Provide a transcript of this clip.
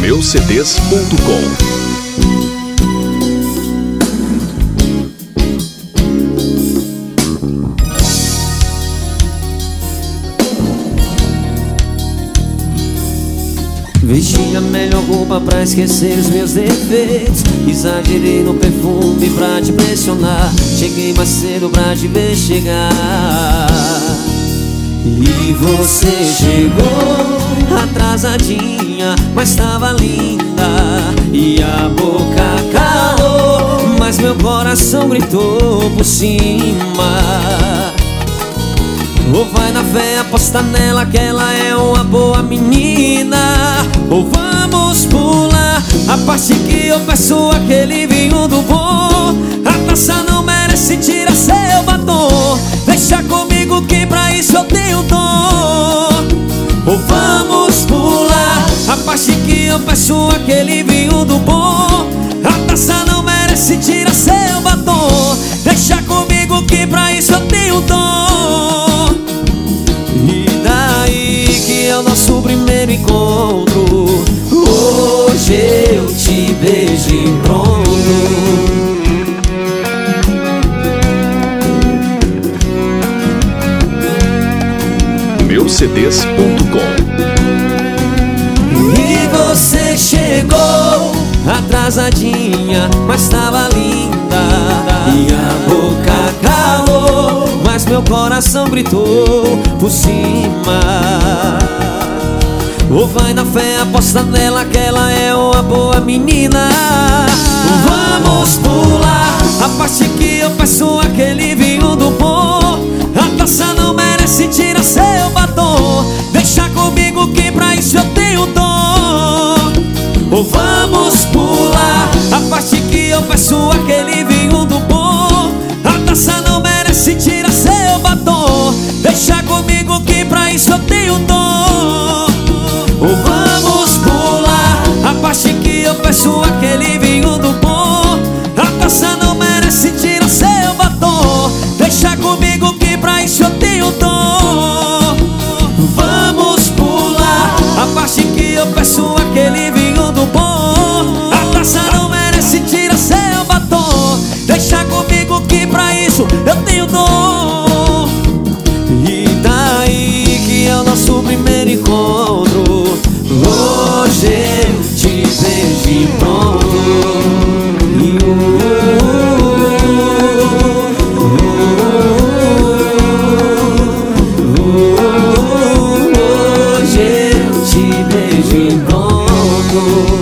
meucds.com Vesti a melhor roupa pra esquecer os meus defeitos. Exagerei no perfume pra te pressionar. Cheguei mais cedo pra te ver chegar. E você chegou atrasadinha Mas tava linda. E a boca calou Mas meu coração gritou por cima. Ou vai na fé, aposta nela que ela é uma boa menina eu peço aquele vinho do bom. A taça não merece, tira seu batom. Deixa comigo que pra isso eu tenho dom. É o nosso primeiro encontro. Hoje eu te beijo e pronto. Meucds.com chegou atrasadinha, mas tava linda. E a boca calou, mas meu coração gritou por cima. Ou vai na fé, aposta nela que ela é uma boa menina. Vamos pular a parte que eu peço aquele Ou vamos pular. A parte que eu peço aquele vinho do bom. A taça não merece, tira seu batom. Deixa comigo que pra isso eu tenho dom. Ou vamos pular. A parte que eu peço aquele vinho do bom. A taça não merece, tira seu batom. Deixa comigo que pra isso eu tenho dom. Vamos pular. A parte que eu peço primeiro encontro. Hoje eu te vejo pronto Hoje eu te vejo pronto